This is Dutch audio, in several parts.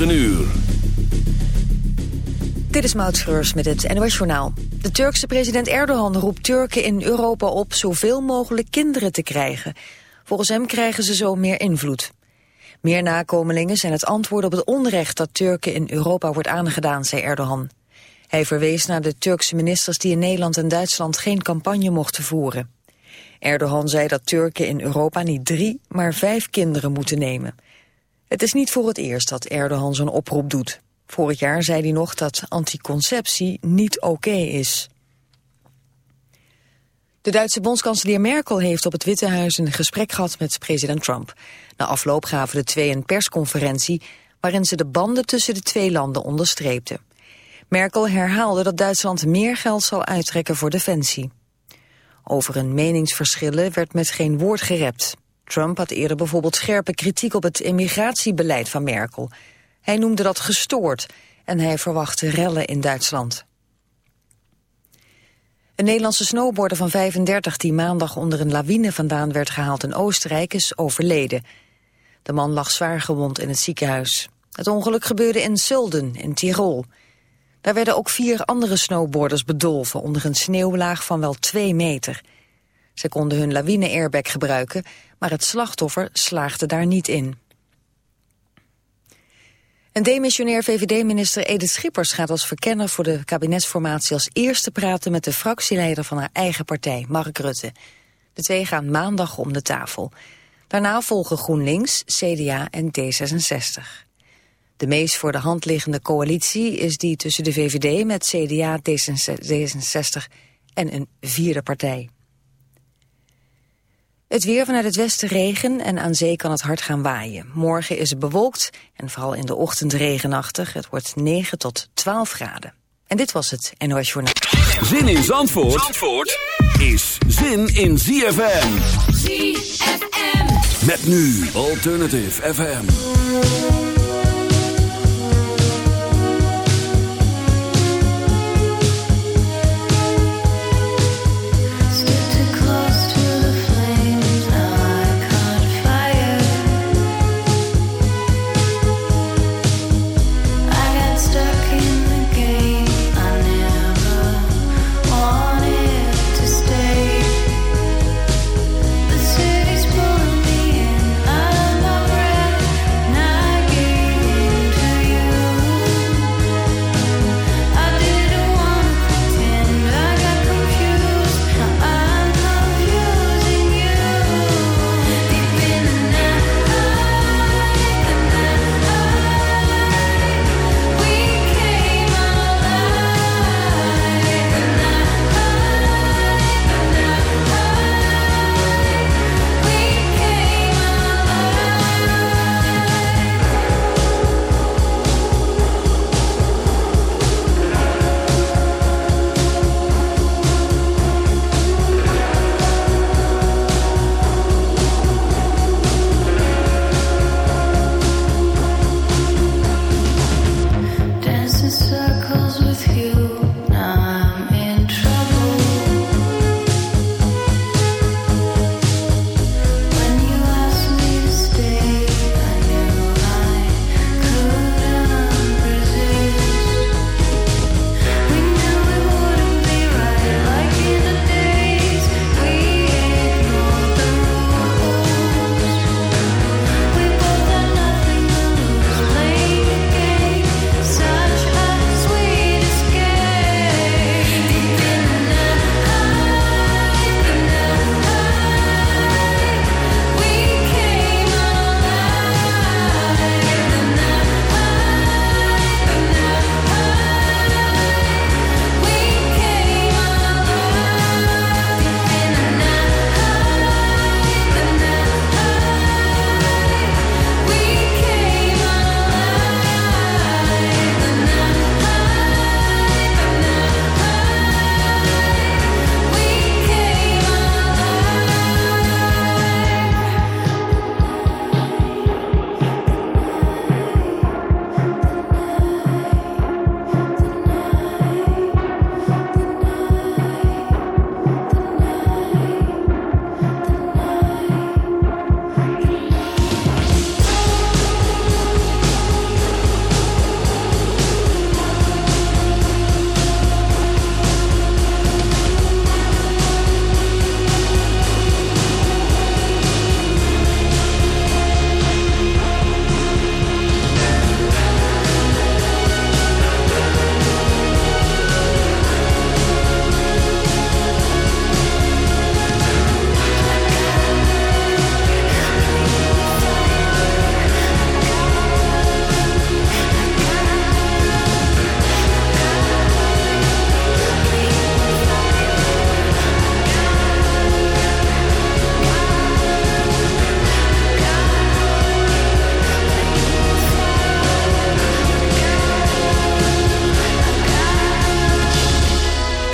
9 uur. Dit is Maud Schreurs met het NOS Journaal. De Turkse president Erdogan roept Turken in Europa op zoveel mogelijk kinderen te krijgen. Volgens hem krijgen ze zo meer invloed. Meer nakomelingen zijn het antwoord op het onrecht dat Turken in Europa wordt aangedaan, zei Erdogan. Hij verwees naar de Turkse ministers die in Nederland en Duitsland geen campagne mochten voeren. Erdogan zei dat Turken in Europa niet drie, maar vijf kinderen moeten nemen. Het is niet voor het eerst dat Erdogan zo'n oproep doet. Vorig jaar zei hij nog dat anticonceptie niet oké is. De Duitse bondskanselier Merkel heeft op het Witte Huis een gesprek gehad met president Trump. Na afloop gaven de twee een persconferentie waarin ze de banden tussen de twee landen onderstreepten. Merkel herhaalde dat Duitsland meer geld zal uittrekken voor defensie. Over een meningsverschillen werd met geen woord gerept. Trump had eerder bijvoorbeeld scherpe kritiek op het immigratiebeleid van Merkel. Hij noemde dat gestoord en hij verwachtte rellen in Duitsland. Een Nederlandse snowboarder van 35 die maandag onder een lawine vandaan werd gehaald in Oostenrijk is overleden. De man lag zwaar gewond in het ziekenhuis. Het ongeluk gebeurde in Sulden in Tirol. Daar werden ook vier andere snowboarders bedolven onder een sneeuwlaag van wel twee meter. Ze konden hun lawine-airbag gebruiken, maar het slachtoffer slaagde daar niet in. Een demissionair VVD-minister Edith Schippers gaat als verkenner voor de kabinetsformatie als eerste praten met de fractieleider van haar eigen partij, Mark Rutte. De twee gaan maandag om de tafel. Daarna volgen GroenLinks, CDA en D66. De meest voor de hand liggende coalitie is die tussen de VVD met CDA, D66 en een vierde partij. Het weer vanuit het westen regen en aan zee kan het hard gaan waaien. Morgen is het bewolkt en vooral in de ochtend regenachtig. Het wordt 9 tot 12 graden. En dit was het NOS Journaal. Zin in Zandvoort, Zandvoort is zin in ZFM. ZFM. Met nu Alternative FM.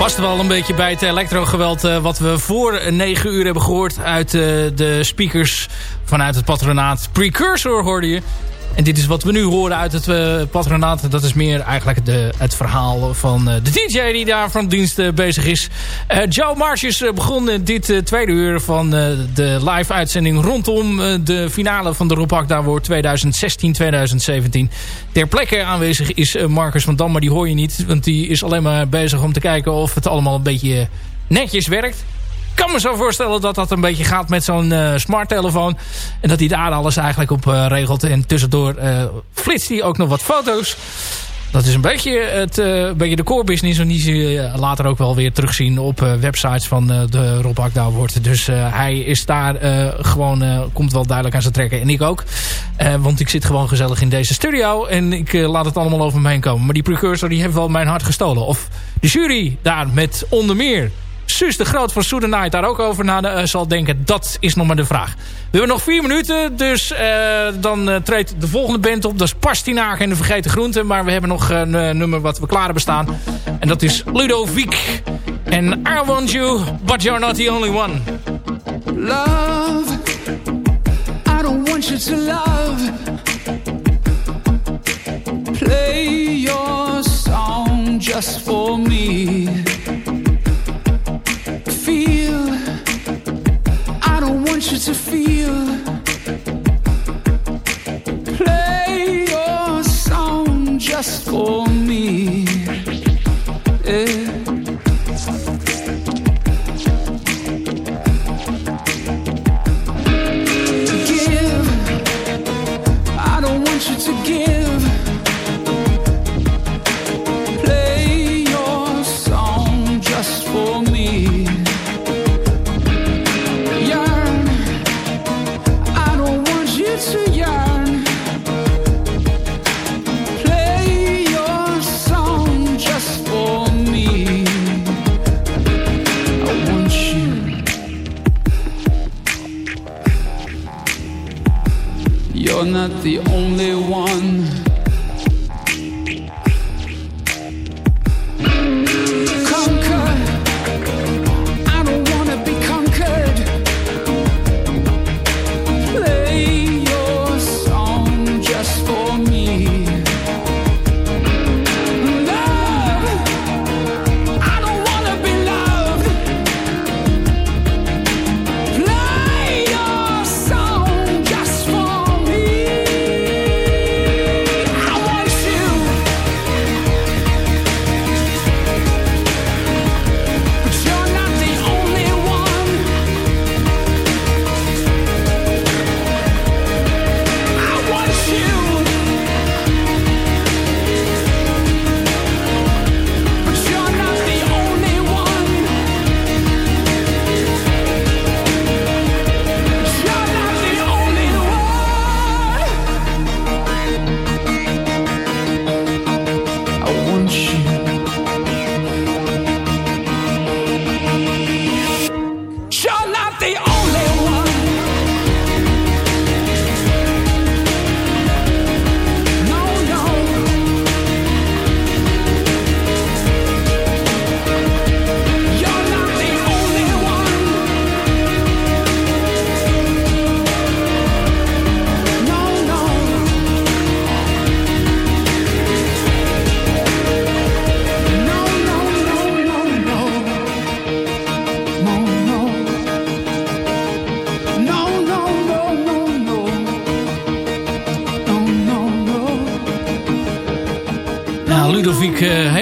Past wel een beetje bij het elektrogeweld uh, wat we voor 9 uur hebben gehoord uit uh, de speakers vanuit het patronaat. Precursor hoorde je. En dit is wat we nu horen uit het uh, patronaat. Dat is meer eigenlijk de, het verhaal van uh, de DJ die daar van dienst uh, bezig is. Joe Marches begon dit tweede uur van de live uitzending rondom de finale van de Rob Daar 2016-2017. Ter plekke aanwezig is Marcus van Dam, maar die hoor je niet. Want die is alleen maar bezig om te kijken of het allemaal een beetje netjes werkt kan me zo voorstellen dat dat een beetje gaat met zo'n uh, smarttelefoon. En dat hij daar alles eigenlijk op uh, regelt. En tussendoor uh, flitst hij ook nog wat foto's. Dat is een beetje, het, een beetje de core business. En die zie je later ook wel weer terugzien op websites van de Rob wordt. Dus hij is daar gewoon, komt wel duidelijk aan zijn trekken. En ik ook. want ik zit gewoon gezellig in deze studio. En ik laat het allemaal over me heen komen. Maar die precursor die heeft wel mijn hart gestolen. Of de jury daar met onder meer Suus de Groot van Soedenite daar ook over na uh, zal denken. Dat is nog maar de vraag. We hebben nog vier minuten. Dus uh, dan uh, treedt de volgende band op. Dat is Pastinaak en de Vergeten Groenten. Maar we hebben nog een nummer wat we klaar hebben staan. En dat is Ludovic. En I want you, but you're not the only one. Love. I don't want you to love. Play your song just for me. Feel. I don't want you to feel. Play your song just for me.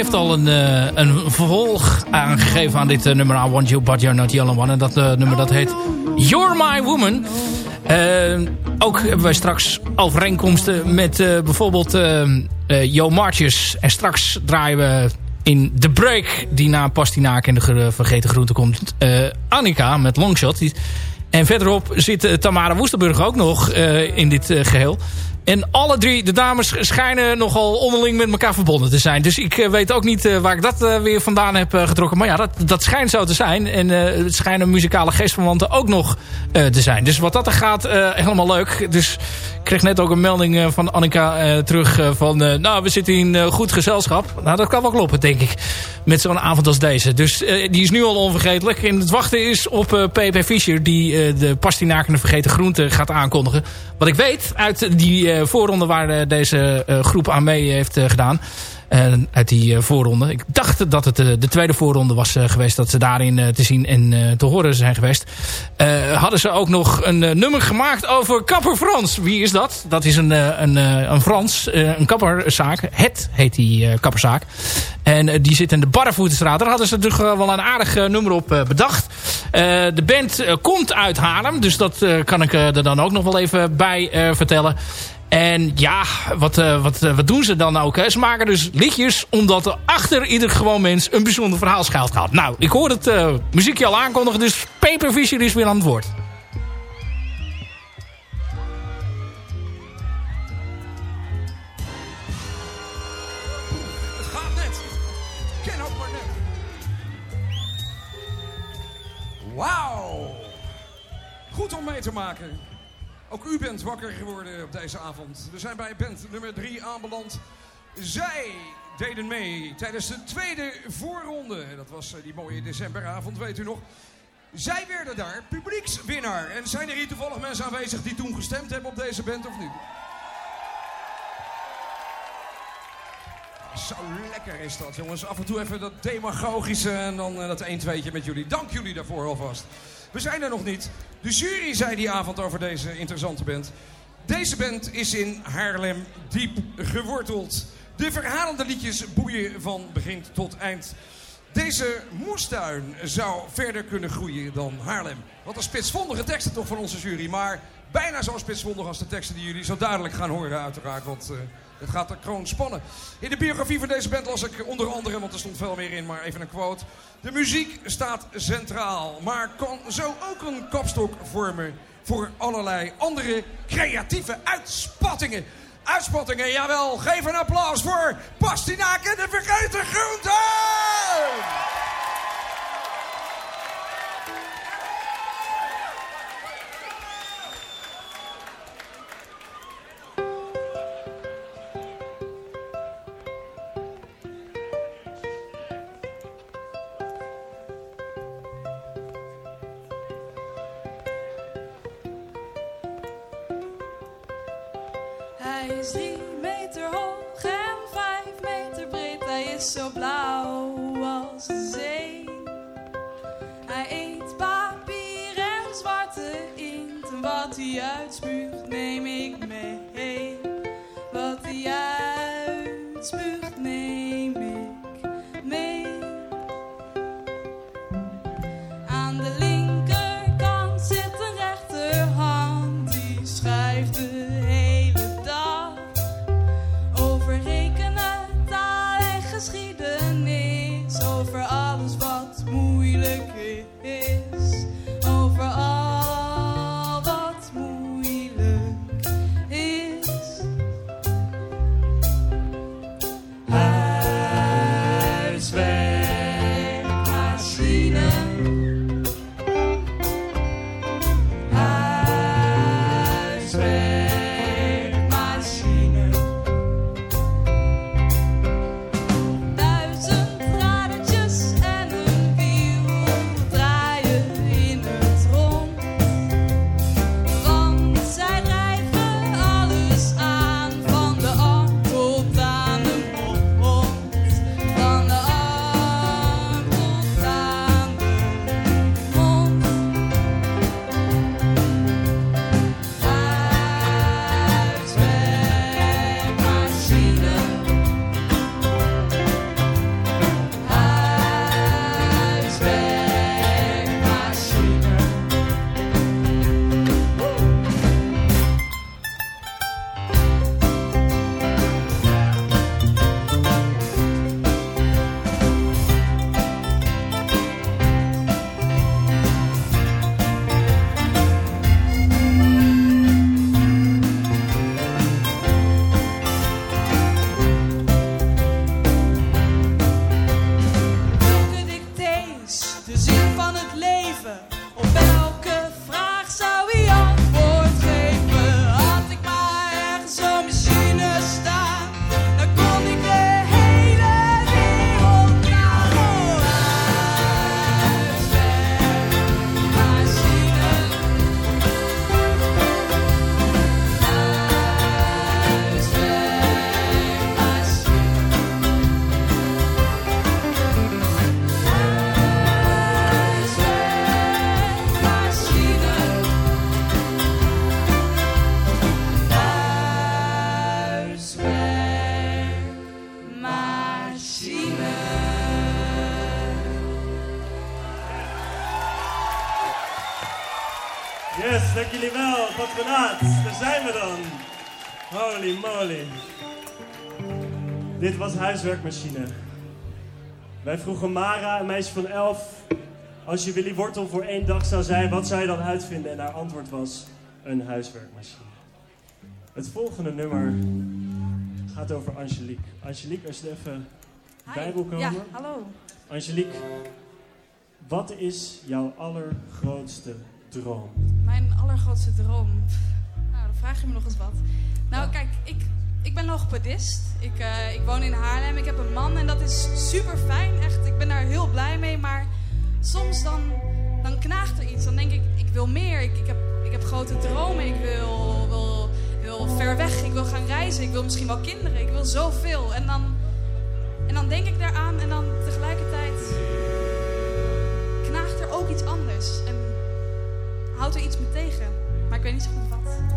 Al een, uh, een vervolg aangegeven aan dit uh, nummer I Want You But You're Not Only One. En dat uh, nummer dat heet You're My Woman. ook hebben wij straks overeenkomsten met bijvoorbeeld Jo Marches. En straks draaien we in The Break, die na Pastinaak en de Vergeten Groente komt, Annika met Longshot. En verderop zit Tamara Woesterburg ook nog in dit geheel. En alle drie de dames schijnen nogal onderling met elkaar verbonden te zijn. Dus ik weet ook niet waar ik dat weer vandaan heb getrokken. Maar ja, dat, dat schijnt zo te zijn. En het schijnen muzikale geestverwanten ook nog te zijn. Dus wat dat er gaat, helemaal leuk. Dus ik kreeg net ook een melding van Annika terug van... nou, we zitten in goed gezelschap. Nou, dat kan wel kloppen, denk ik. Met zo'n avond als deze. Dus die is nu al onvergetelijk. En het wachten is op PP Fischer... die de pastinakende vergeten groente gaat aankondigen. Wat ik weet uit die voorronde waar deze groep aan mee heeft gedaan uit die voorronde. Ik dacht dat het de tweede voorronde was geweest. Dat ze daarin te zien en te horen zijn geweest. hadden ze ook nog een nummer gemaakt over Kapper Frans. Wie is dat? Dat is een, een, een Frans. een kapperzaak. Het heet die kapperzaak. En die zit in de Barrevoetenstraat. Daar hadden ze toch wel een aardig nummer op bedacht. de band komt uit Haarlem. Dus dat kan ik er dan ook nog wel even bij vertellen. En ja, wat, uh, wat, uh, wat doen ze dan ook? Ze maken dus liedjes omdat er achter ieder gewoon mens een bijzonder verhaal schuilt gaat. Nou, ik hoor het uh, muziekje al aankondigen, dus Paper Vision is weer aan het woord. Wauw. Goed om mee te maken. Ook u bent wakker geworden op deze avond. We zijn bij band nummer 3 aanbeland. Zij deden mee tijdens de tweede voorronde. Dat was die mooie decemberavond, weet u nog. Zij werden daar publiekswinnaar. En zijn er hier toevallig mensen aanwezig die toen gestemd hebben op deze band of niet? Zo lekker is dat, jongens. Af en toe even dat demagogische en dan dat 1 2 met jullie. Dank jullie daarvoor alvast. We zijn er nog niet. De jury zei die avond over deze interessante band. Deze band is in Haarlem diep geworteld. De verhalende liedjes boeien van begin tot eind. Deze moestuin zou verder kunnen groeien dan Haarlem. Wat een spitsvondige teksten toch van onze jury. Maar bijna zo spitsvondig als de teksten die jullie zo duidelijk gaan horen uiteraard. Want uh, het gaat er gewoon spannen. In de biografie van deze band las ik onder andere, want er stond veel meer in, maar even een quote. De muziek staat centraal, maar kan zo ook een kapstok vormen voor allerlei andere creatieve uitspattingen. Uitspattingen, jawel. Geef een applaus voor Pastinaak en de Vergeten Groenten! Hij is drie meter hoog en vijf meter breed. Hij is zo blauw als de zee. Hij eet papier en zwarte inkt. En wat hij uitspuugt Huiswerkmachine. Wij vroegen Mara, een meisje van 11, als je Willy Wortel voor één dag zou zijn, wat zou je dan uitvinden? En haar antwoord was een huiswerkmachine. Het volgende nummer gaat over Angelique. Angelique, als je even bij wil komen. Ja, hallo. Angelique, wat is jouw allergrootste droom? Mijn allergrootste droom. Nou, dan vraag je me nog eens wat. Nou, kijk, ik, ik ben logopedist. Ik, eh, ik woon in Haarlem. Ik heb een man en dat is super fijn. Echt, ik ben daar heel blij mee. Maar soms dan, dan knaagt er iets. Dan denk ik, ik wil meer. Ik, ik, heb, ik heb grote dromen. Ik wil, wil, wil ver weg. Ik wil gaan reizen. Ik wil misschien wel kinderen. Ik wil zoveel. En dan, en dan denk ik daaraan en dan tegelijkertijd knaagt er ook iets anders. En houdt er iets me tegen. Maar ik weet niet zo goed wat.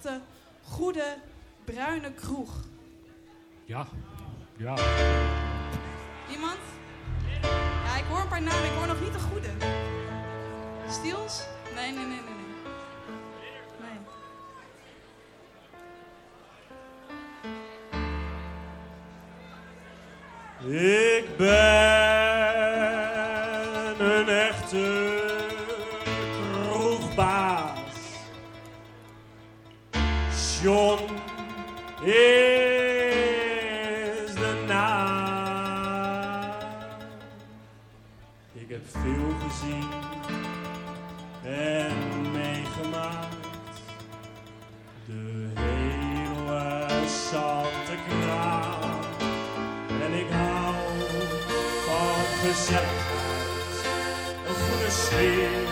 Echte, goede, bruine kroeg? Ja. Ja. Iemand? Ja, ik hoor een paar namen. Ik hoor nog niet de goede. Stiels? Nee, nee, nee, nee. Nee. nee. Ik ben John is de naam. Ik heb veel gezien en meegemaakt. De hele zante kraam. En ik hou van gezelligheid. Een goede sfeer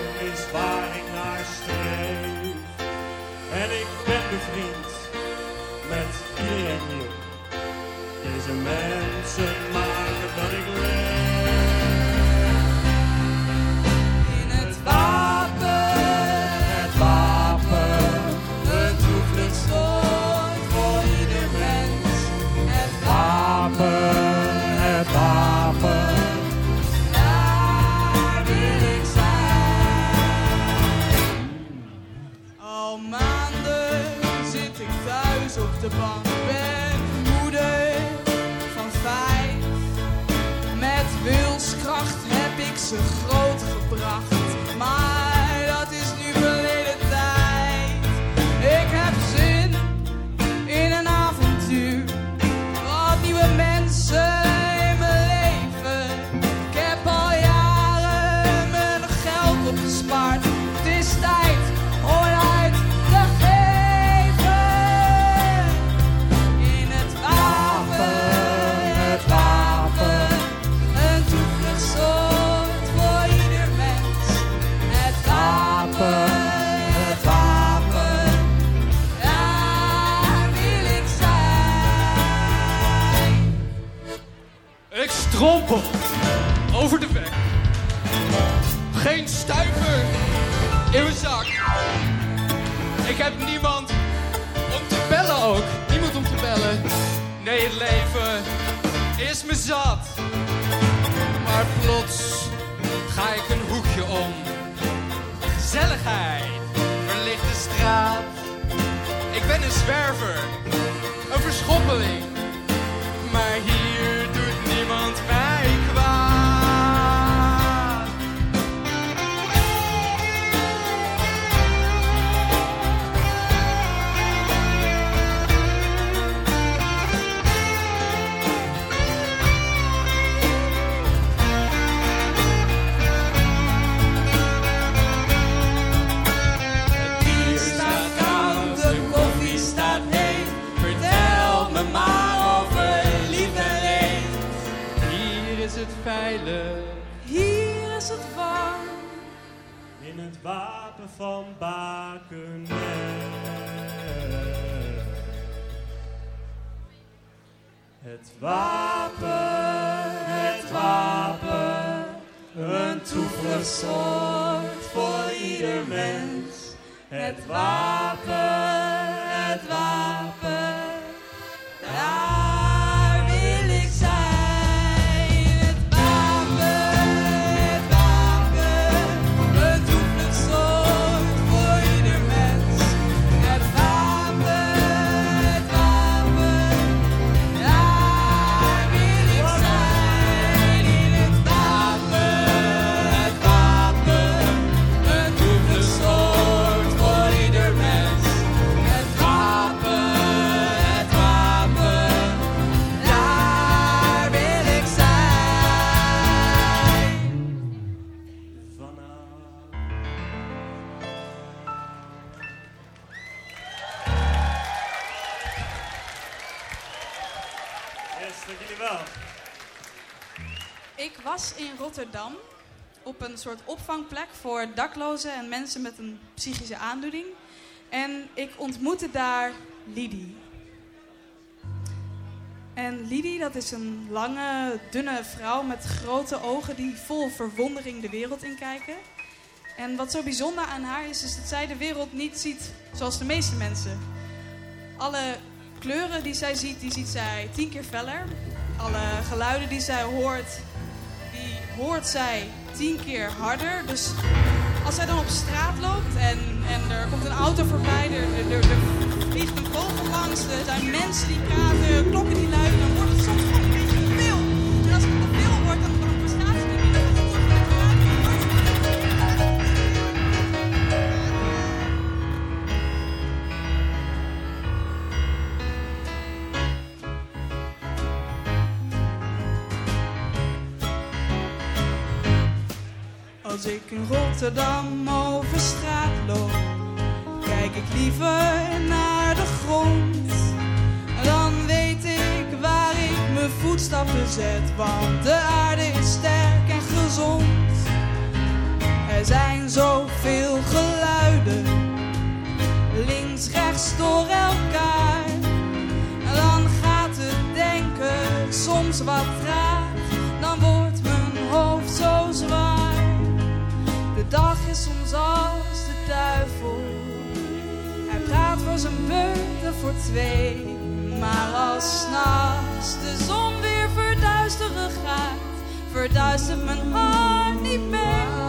Deze ze groot Ik strompel over de weg. Geen stuiver in mijn zak. Ik heb niemand om te bellen ook. Niemand om te bellen. Nee, het leven is me zat. Maar plots ga ik een hoekje om. Gezelligheid, verlichte straat. Ik ben een zwerver, een verschoppeling. Maar hier Hier is het warm. In het wapen van Bakenet. Het wapen, het wapen, een toevluchtsoord voor ieder mens. Het wapen, het wapen, Rotterdam op een soort opvangplek voor daklozen en mensen met een psychische aandoening. En ik ontmoette daar Lidie. En Lidie, dat is een lange, dunne vrouw met grote ogen die vol verwondering de wereld inkijken. En wat zo bijzonder aan haar is, is dat zij de wereld niet ziet zoals de meeste mensen. Alle kleuren die zij ziet, die ziet zij tien keer feller. Alle geluiden die zij hoort, hoort zij tien keer harder. Dus als zij dan op straat loopt en, en er komt een auto voorbij, er, er, er, er vliegt een vogel langs, er zijn mensen die praten, klokken die luiden, ik in Rotterdam over straat loop, kijk ik liever naar de grond. Dan weet ik waar ik mijn voetstappen zet, want de aarde is sterk en gezond. Er zijn zoveel geluiden, links, rechts door elkaar. Dan gaat het denken soms wat traag, dag is soms als de duivel. Hij praat voor zijn beurten voor twee. Maar als s'nachts de zon weer verduisteren gaat, verduistert mijn hart niet meer.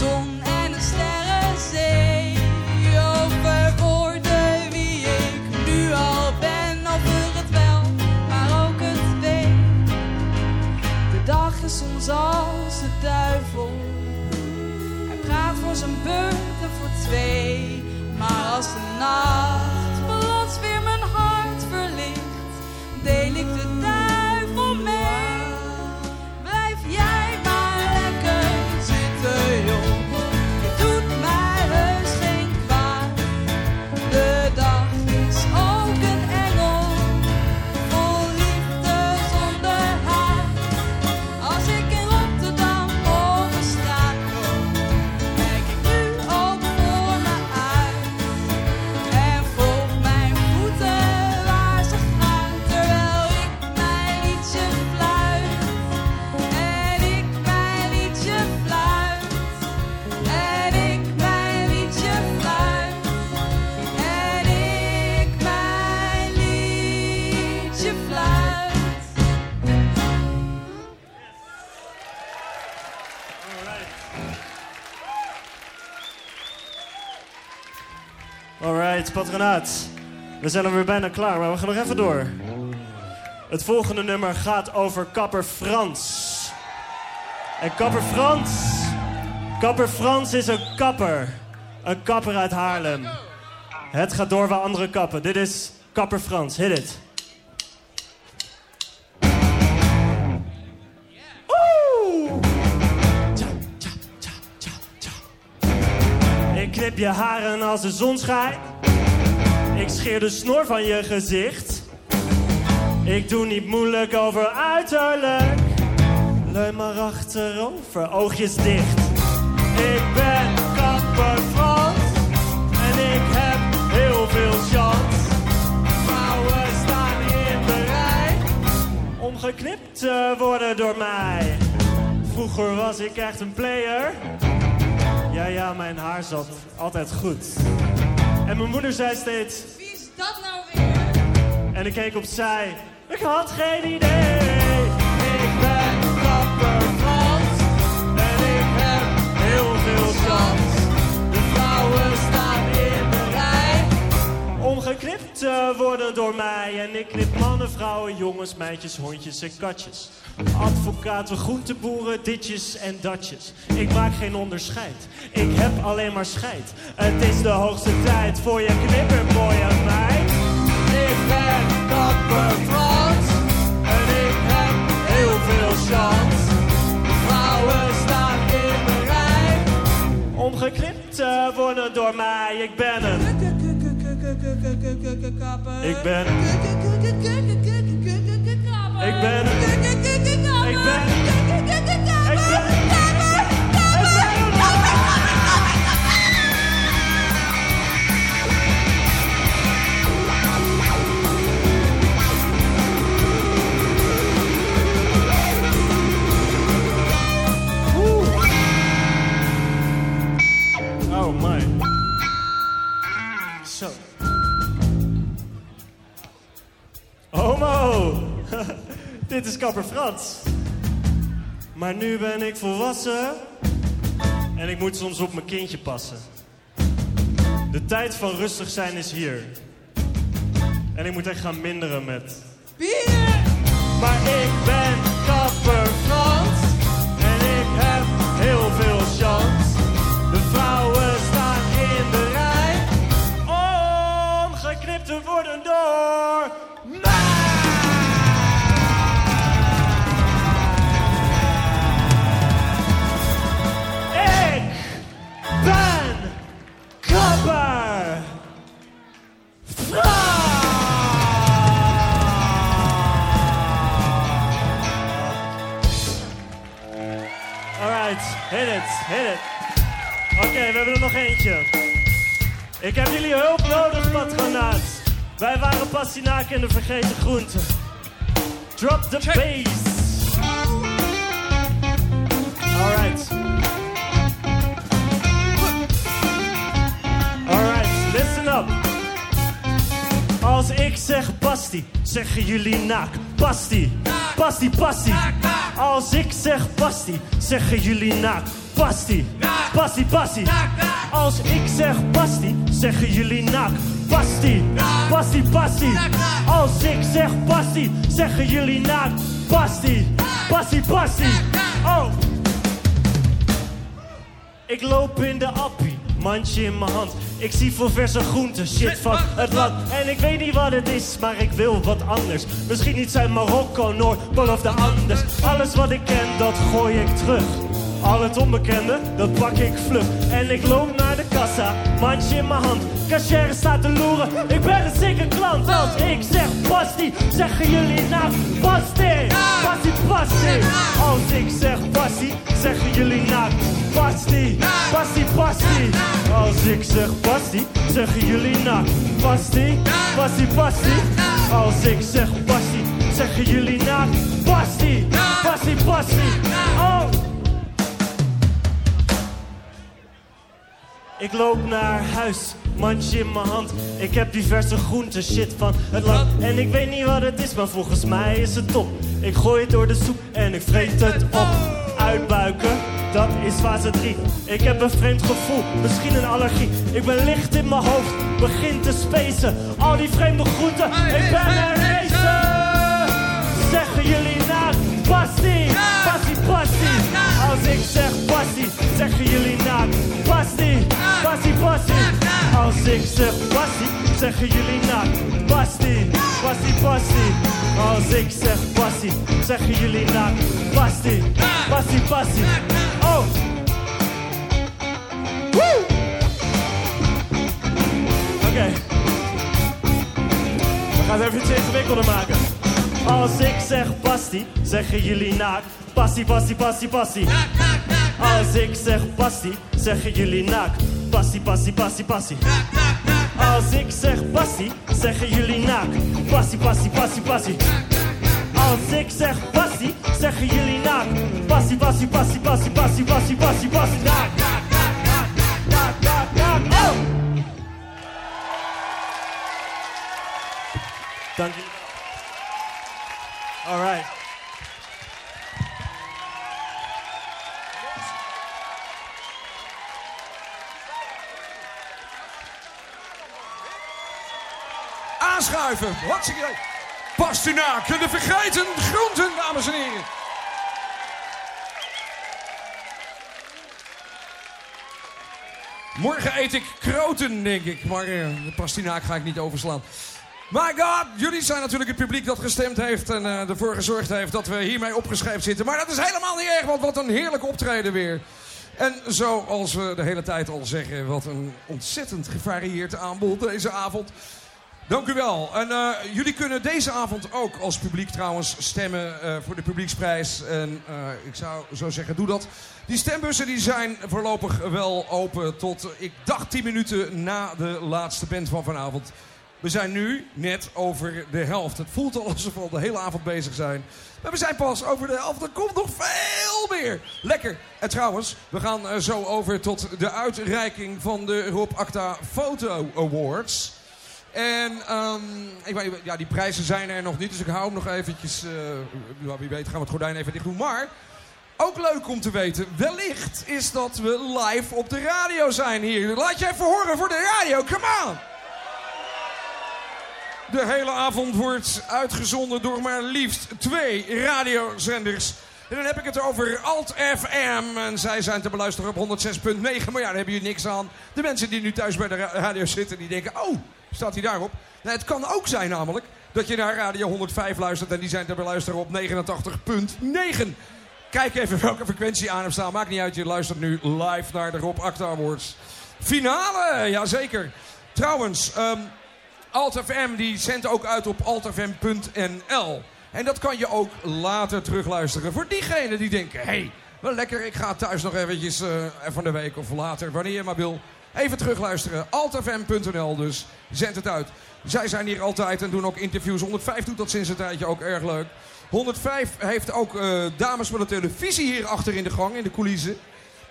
De Alright, patronaat. We zijn alweer bijna klaar, maar we gaan nog even door. Het volgende nummer gaat over kapper Frans. En kapper Frans... Kapper Frans is een kapper. Een kapper uit Haarlem. Het gaat door waar anderen kappen. Dit is kapper Frans. Hit it. Ik knip je haren als de zon schijnt. Ik scheer de snor van je gezicht. Ik doe niet moeilijk over uiterlijk. Leun maar achterover, oogjes dicht. Ik ben kapper Frans. En ik heb heel veel chance. Vrouwen staan in de rij. Om geknipt te worden door mij. Vroeger was ik echt een player. Ja, ja, mijn haar zat altijd goed. En mijn moeder zei steeds... Wie is dat nou weer? En ik keek opzij. Ik had geen idee. Eh, worden door mij. En ik knip mannen, vrouwen, jongens, meisjes, hondjes en katjes. Advocaten, groenteboeren, ditjes en datjes. Ik maak geen onderscheid, ik heb alleen maar scheid. Het is de hoogste tijd voor je knipper, mooie meid. Ik ben kapper Frans en ik heb heel veel chance. Vrouwen staan in de rij om geknipt te worden door mij. Ik ben een. Ik ben. Ik ben. Ik ben. Ik ben. Dit is kapper Frans. Maar nu ben ik volwassen en ik moet soms op mijn kindje passen. De tijd van rustig zijn is hier. En ik moet echt gaan minderen met. Bier! Maar ik ben kapper Frans en ik heb heel veel chance. Hit it. Oké, we hebben er nog eentje. Ik heb jullie hulp nodig, patronaat. Wij waren pastinaken in de vergeten groenten. Drop the bass. Alright. Alright, listen up. Als ik zeg pastie, zeggen jullie naak. Pastie, pastie, pastie. Als ik zeg pastie, zeggen jullie naak. Pastie, pastie, pastie. Als ik zeg pastie, zeggen jullie naak. Pastie, pastie, pastie. Als ik zeg pastie, zeggen jullie naak. Pastie, pastie, pastie. Oh. Ik loop in de appie, mandje in mijn hand. Ik zie veel verse groenten, shit van het land. En ik weet niet wat het is, maar ik wil wat anders. Misschien iets uit Marokko, of de anders. Alles wat ik ken, dat gooi ik terug. Al het onbekende, dat pak ik vlug. En ik loop naar de kassa, mandje in mijn hand. Cashier staat te loeren, ik ben een zeker klant. Als ik zeg pastie, zeggen jullie nou pastie. Pastie, pastie. Als ik zeg pastie, zeggen jullie nou pastie. Pastie, pastie. Als ik zeg pastie, zeggen jullie nou pastie. Pastie, pastie. Als ik zeg pastie, zeggen jullie nou pastie. Pastie, pastie. Oh. Ik loop naar huis, mandje in mijn hand. Ik heb diverse groenten, shit van het land. En ik weet niet wat het is, maar volgens mij is het top. Ik gooi het door de soep en ik vreet het op. Uitbuiken, dat is fase 3. Ik heb een vreemd gevoel, misschien een allergie. Ik ben licht in mijn hoofd, begin te spacen. Al die vreemde groenten, ik ben een racer. Zeggen jullie na, passie, passie, passie. Zeg passie, zeggen jullie na, passie, passie, passie. Als ik zeg passie, zeggen jullie na, passie, passie, passie. Als ik zeg passie, zeggen jullie na, passie, passie, passie. Oh. Woe! Oké. We gaan het even ingewikkelder maken. Als ik zeg passie, zeggen jullie naak. Passie, passie, passie, passie. Als ik zeg passie, zeggen jullie naak. Passie, passie, passie, passie. Als ik zeg passie, zeggen jullie naak. Passie, passie, passie, passie. Als ik zeg passie, zeggen jullie naak. Passie, passie, passie, passie, passie, passie, passie, passie, naak. Oh! Dank je. All right. aanschuiven. Hartstikke leuk. Pastinaken, de vergeten groenten, dames en heren. Morgen eet ik kroten, denk ik. Maar eh, de pastinaak ga ik niet overslaan. My god, jullie zijn natuurlijk het publiek dat gestemd heeft... en eh, ervoor gezorgd heeft dat we hiermee opgeschreven zitten. Maar dat is helemaal niet erg, want wat een heerlijk optreden weer. En zoals we de hele tijd al zeggen... wat een ontzettend gevarieerd aanbod deze avond. Dank u wel. En eh, jullie kunnen deze avond ook als publiek trouwens stemmen eh, voor de publieksprijs. En ik zou zo zeggen, doe dat. Die stembussen die zijn voorlopig wel open tot, ik dacht 10 minuten na de laatste band van vanavond. We zijn nu net over de helft. Het voelt al alsof we al de hele avond bezig zijn. Maar we zijn pas over de helft. Er komt nog veel meer. Lekker. En trouwens, we gaan eh, zo over tot de uitreiking van de Rob Acta Photo Awards. En ehm, ik ja, die prijzen zijn er nog niet, dus ik hou hem nog eventjes... eh, wie weet gaan we het gordijn even dicht doen. Maar ook leuk om te weten, wellicht is dat we live op de radio zijn hier. Laat je even horen voor de radio, come on! De hele avond wordt uitgezonden door maar liefst twee radiozenders. En dan heb ik het over Alt FM. En zij zijn te beluisteren op 106.9. Maar ja, daar hebben jullie niks aan. De mensen die nu thuis bij de ra- radio zitten, die denken... Oh, staat hij daarop? Nou, het kan ook zijn namelijk dat je naar Radio 105 luistert... en die zijn te beluisteren op 89.9. Kijk even welke frequentie aan hem staan. Maakt niet uit, je luistert nu live naar de Rob Acta Awards. Finale, jazeker. Trouwens, ehm Alt FM die zendt ook uit op altfm.nl. En dat kan je ook later terugluisteren. Voor diegenen die denken, hey, wel lekker, ik ga thuis nog eventjes eh, van de week of later, wanneer je maar wil. Even terugluisteren. altfm.nl dus, zendt het uit. Zij zijn hier altijd en doen ook interviews. 105 doet dat sinds een tijdje ook erg leuk. 105 heeft ook eh, dames van de televisie hier achter in de gang, in de coulissen.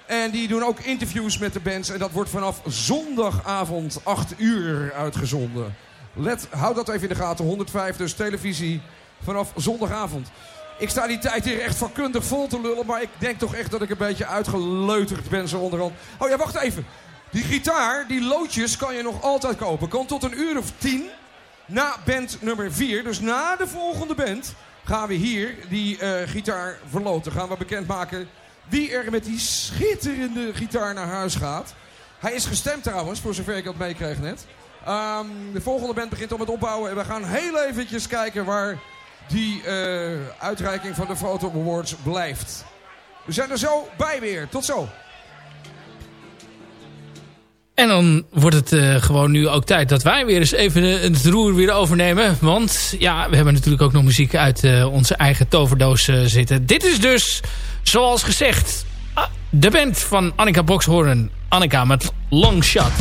En die doen ook interviews met de bands. En dat wordt vanaf zondagavond 8 uur uitgezonden. Let, houd dat even in de gaten. 105 dus televisie vanaf zondagavond. Ik sta die tijd hier echt vakkundig vol te lullen. Maar ik denk toch echt dat ik een beetje uitgeleuterd ben zo onderhand. Oh ja, wacht even. Die gitaar, die loodjes kan je nog altijd kopen. Kan tot een uur of tien na band nummer 4. Dus na de volgende band gaan we hier die eh, gitaar verloten. Gaan we bekendmaken wie er met die schitterende gitaar naar huis gaat. Hij is gestemd trouwens, voor zover ik dat meekreeg net. Ehm, de volgende band begint om het opbouwen. En we gaan heel eventjes kijken waar die eh, uitreiking van de Photo Awards blijft. We zijn er zo bij weer. Tot zo. En dan wordt het eh, gewoon nu ook tijd dat wij weer eens even de- het roer weer overnemen. Want ja, we hebben natuurlijk ook nog muziek uit onze eigen toverdoos zitten. Dit is dus, zoals gezegd, ah, de band van Annika Boxhoorn. Annika met Long Shot.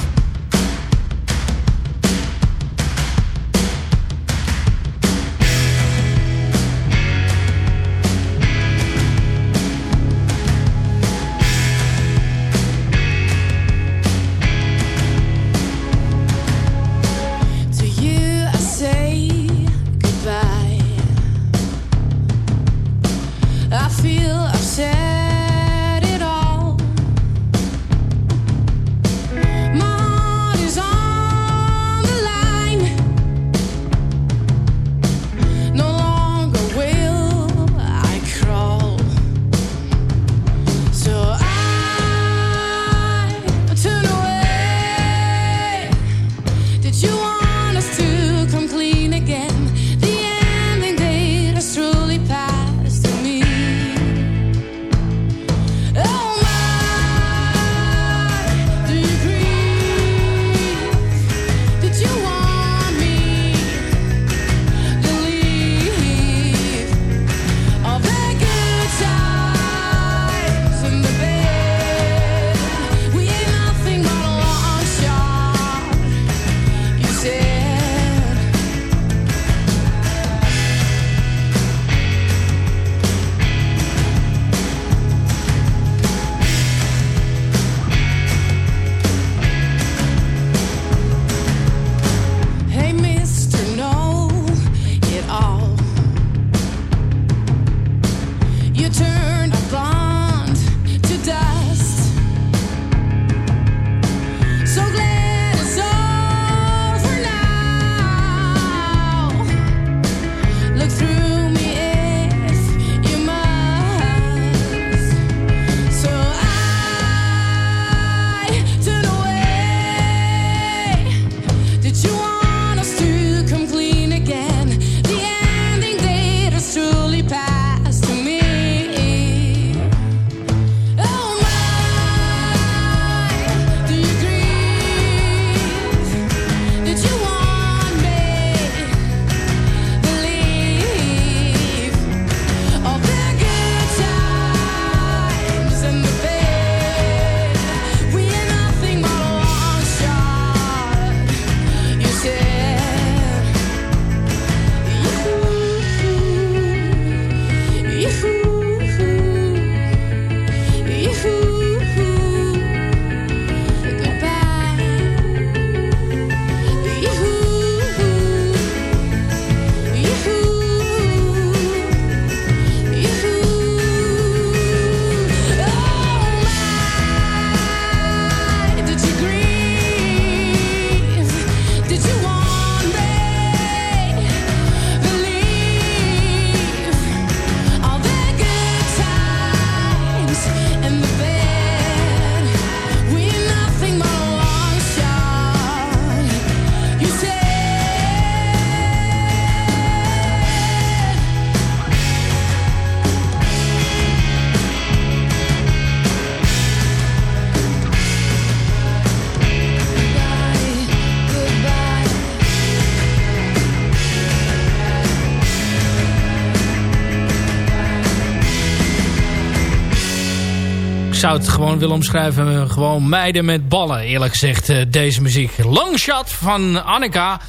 Zou het gewoon willen omschrijven. Gewoon meiden met ballen, eerlijk gezegd, eh, deze muziek. Longshot van Annika.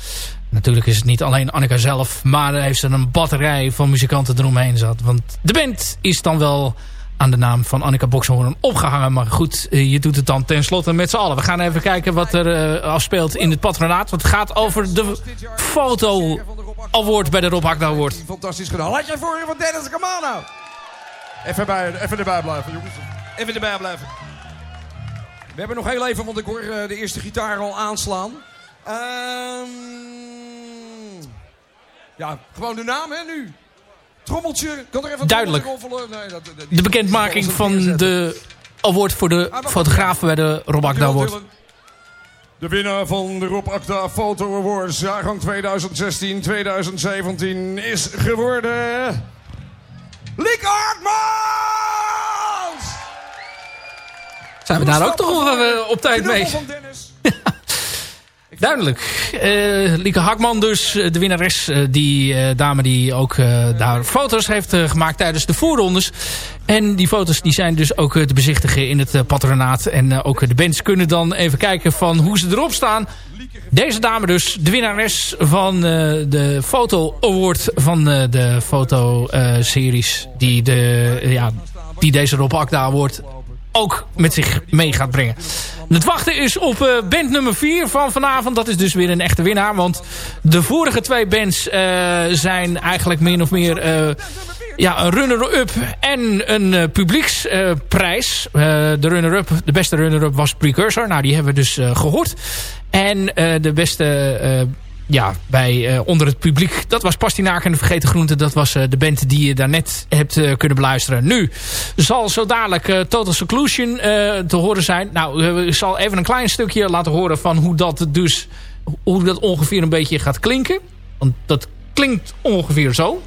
Natuurlijk is het niet alleen Annika zelf. Maar heeft ze een batterij van muzikanten eromheen zat. Want de band is dan wel aan de naam van Annika Bokshoorn opgehangen. Maar goed, eh, je doet het dan tenslotte met z'n allen. We gaan even kijken wat er uh, afspeelt in het patronaat. Want het gaat over de foto award bij de Rob Award. Fantastisch gedaan. Laat jij voor je van Dennis, nou. Even, bij, even erbij blijven, jongens. Even erbij blijven. We hebben nog heel even, want ik hoor uh, de eerste gitaar al aanslaan. Um, ja, gewoon de naam, hè, nu. Trommeltje, kan er even Duidelijk. Nee, dat, dat, de bekendmaking van de award voor de fotografen bij de Rob Akda Award. De winnaar van de Rob Akda Photo Awards, jaargang 2016-2017, is geworden... Lieke Hartmans! Zijn we daar ook toch op tijd mee? Duidelijk. Uh, Lieke Hakman dus, de winnares. Uh, die uh, dame die ook daar foto's heeft gemaakt tijdens de voorrondes. En die foto's die zijn dus ook te bezichtigen in het patronaat. En ook de bands kunnen dan even kijken van hoe ze erop staan. Deze dame dus, de winnares van de Foto Award van de fotoseries. die, de, ja, die deze Rob Akda Award ook met zich mee gaat brengen. Het wachten is op uh, band nummer 4 van vanavond. Dat is dus weer een echte winnaar. Want de vorige twee bands uh, zijn eigenlijk min of meer uh, ja, een runner-up en een publieksprijs. de runner-up, de beste runner-up was Precursor. Nou, die hebben we dus gehoord. En de beste ja, bij, uh, onder het publiek. Dat was Pastinaak en de Vergeten Groenten. Dat was uh, de band die je daarnet hebt uh, kunnen beluisteren. Nu zal zo dadelijk Total Seclusion te horen zijn. Nou, ik zal even een klein stukje laten horen van hoe dat dus hoe dat ongeveer een beetje gaat klinken. Want dat klinkt ongeveer zo.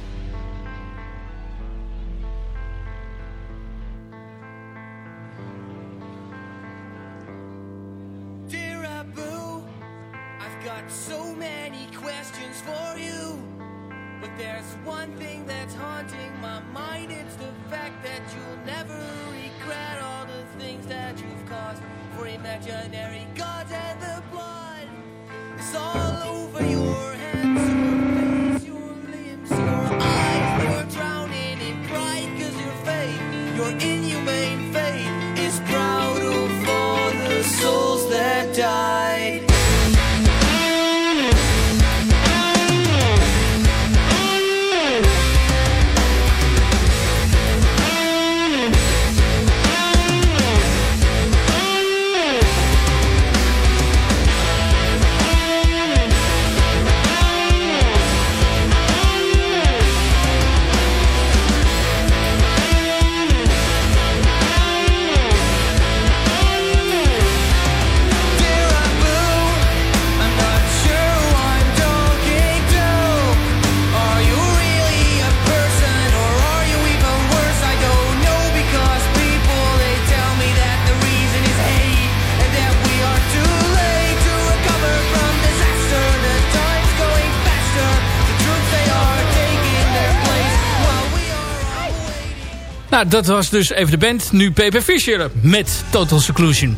Nou, dat was dus even de band. Nu Pepe Fischer met Total Seclusion.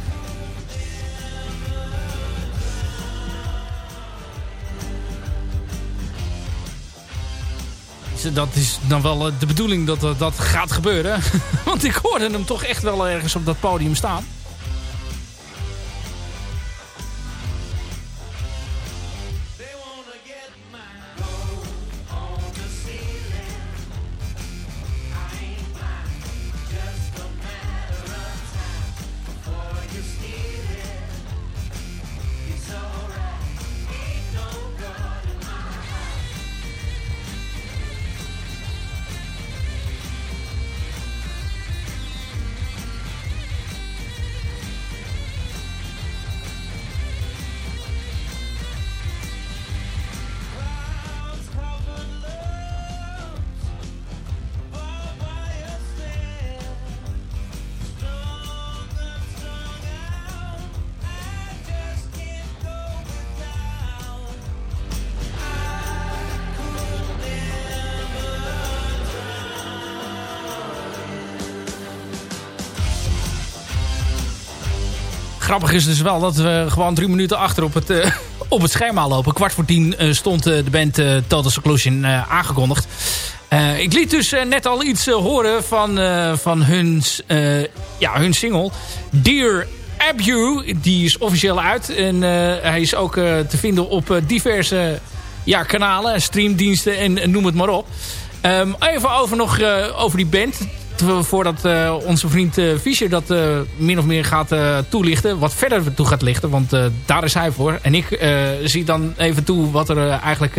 Dat is dan wel de bedoeling dat dat gaat gebeuren. Want ik hoorde hem toch echt wel ergens op dat podium staan. Grappig is dus wel dat we gewoon drie minuten achter op het, eh, op het schema lopen. Kwart voor tien eh, stond eh, de band Total Seclusion aangekondigd. Ik liet dus net al iets horen van, van hun, ja, hun single. Dear Abu, die is officieel uit. En hij is ook te vinden op diverse ja, kanalen, streamdiensten en, noem het maar op. Ehm, even over nog over die band. Terwijl- Voordat eh, onze vriend eh, Fischer dat eh, min of meer gaat toelichten. Wat verder toe gaat lichten. Want daar is hij voor. En ik zie dan even toe wat er eigenlijk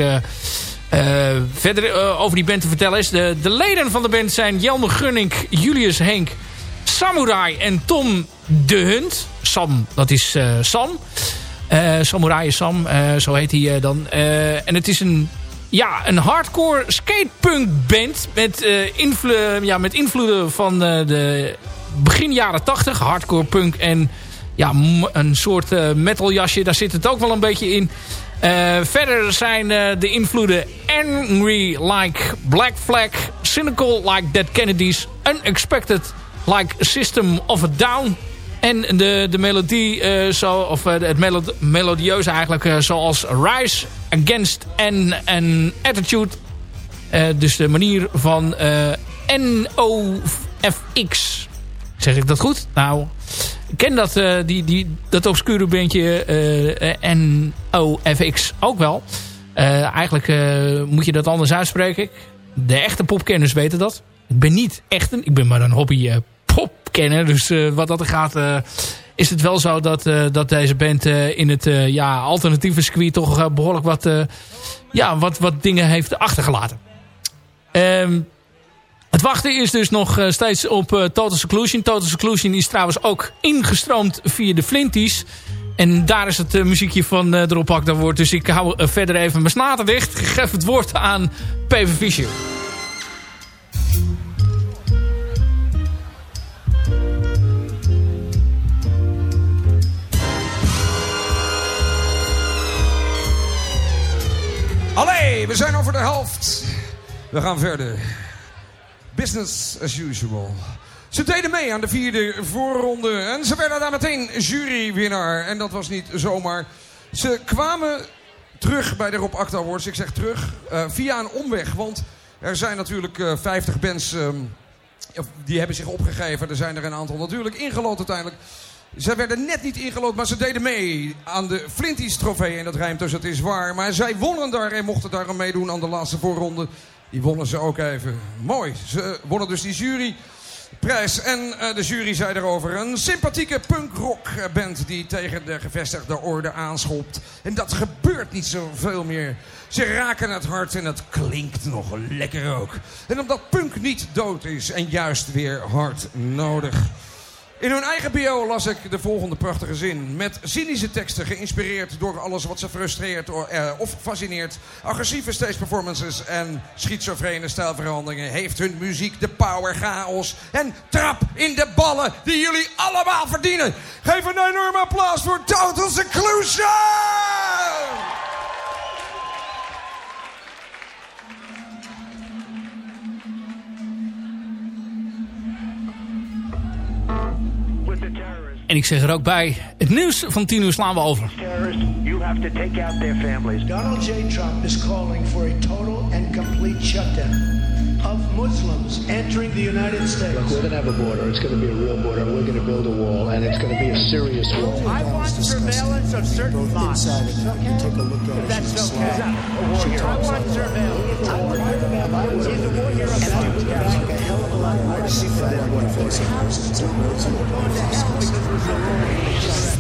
verder over die band te vertellen is. De, de leden van de band zijn Jelme Gunning, Julius Henk, Samurai en Tom de Hunt. Sam, dat is Sam. Samurai is Sam, zo heet hij dan. En het is een, ja, een hardcore skatepunk band met, eh, invloed, ja, met invloeden van eh, de begin jaren 80. Hardcore punk en ja, een soort eh, metaljasje. Daar zit het ook wel een beetje in. Verder zijn de invloeden Angry like Black Flag, Cynical like Dead Kennedys, Unexpected like System of a Down. En de, de melodie, eh, zo, of eh, het melod melodieuze eigenlijk, eh, zoals Rise Against an, an Attitude. Dus de manier van NOFX. Zeg ik dat goed? Nou, ik ken dat, eh, die, die, dat obscure bandje NOFX ook wel. Eigenlijk moet je dat anders uitspreken. De echte popkenners weten dat. Ik ben niet echt een, ik ben maar een hobby popkenner. Dus eh, wat dat er gaat, eh, is het wel zo dat, eh, dat deze band in het ja, alternatieve circuit toch eh, behoorlijk wat, ja, wat, wat dingen heeft achtergelaten. Ehm het wachten is dus nog steeds op Total Seclusion. Total Seclusion is trouwens ook ingestroomd via de Flinties. En daar is het muziekje van erop hakt woord. Dus ik hou verder even mijn snaten dicht. Geef het woord aan Pever Fischer. We zijn over de helft. We gaan verder. Business as usual. Ze deden mee aan de vierde voorronde. En ze werden daar meteen jurywinnaar. En dat was niet zomaar. Ze kwamen terug bij de Rob Acta Awards. Ik zeg terug eh, via een omweg. Want er zijn natuurlijk eh 50 bands... ehm, of die hebben zich opgegeven. Er zijn er een aantal natuurlijk ingelood uiteindelijk. Zij werden net niet ingelood, maar ze deden mee aan de Flinties trofee. En dat rijmt dus, het is waar. Maar zij wonnen daar en mochten daarom meedoen aan de laatste voorronde. Die wonnen ze ook even. Mooi. Ze wonnen dus die juryprijs. En eh, de jury zei erover. Een sympathieke punkrock band die tegen de gevestigde orde aanschopt. En dat gebeurt niet zoveel meer. Ze raken het hart en het klinkt nog lekker ook. En omdat punk niet dood is en juist weer hard nodig. In hun eigen bio las ik de volgende prachtige zin. Met cynische teksten geïnspireerd door alles wat ze frustreert eh, of fascineert. Agressieve stage performances en schizofrene stijlveranderingen. Heeft hun muziek de power, chaos en trap in de ballen die jullie allemaal verdienen. Geef een enorm applaus voor Total Seclusion! En ik zeg er ook bij, het nieuws van 10 uur slaan we over. You have to take out their families. Donald J. Trump is calling for a total and complete shutdown of Muslims entering the United States. Look, we're going to have a border. It's going to be a real border. We're going to build a wall, and it's going to be a serious wall. I want surveillance of certain mosques. Take a look at That's okay. I want surveillance. I of a lot more people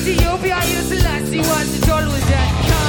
Ethiopia, I used to last, he was the doll that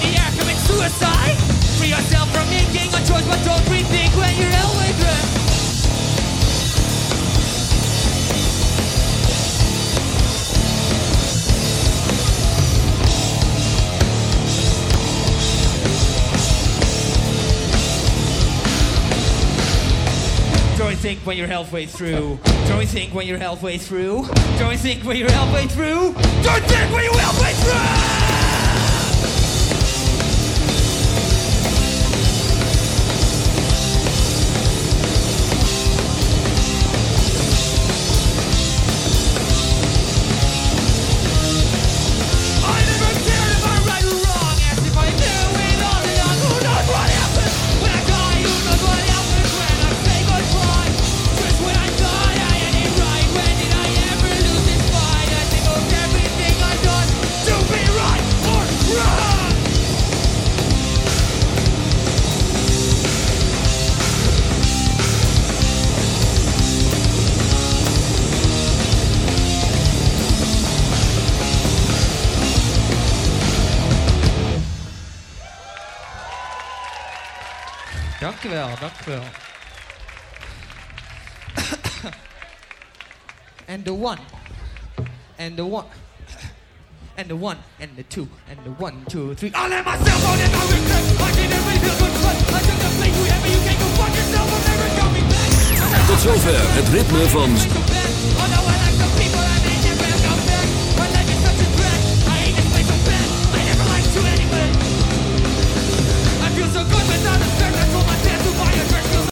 maniac commit suicide. Free yourself from making a choice, but don't rethink when you're ill with. Don't think when you're halfway through. Don't think when you're halfway through. Don't think when you're halfway through. Don't think when you're halfway through. One. And the one. And the one, and the two, and the one, two, three. I let myself out and I regret. I did everything but what. I took the had, but you can't go fuck yourself. I'm never coming back. Tot zover het ritme van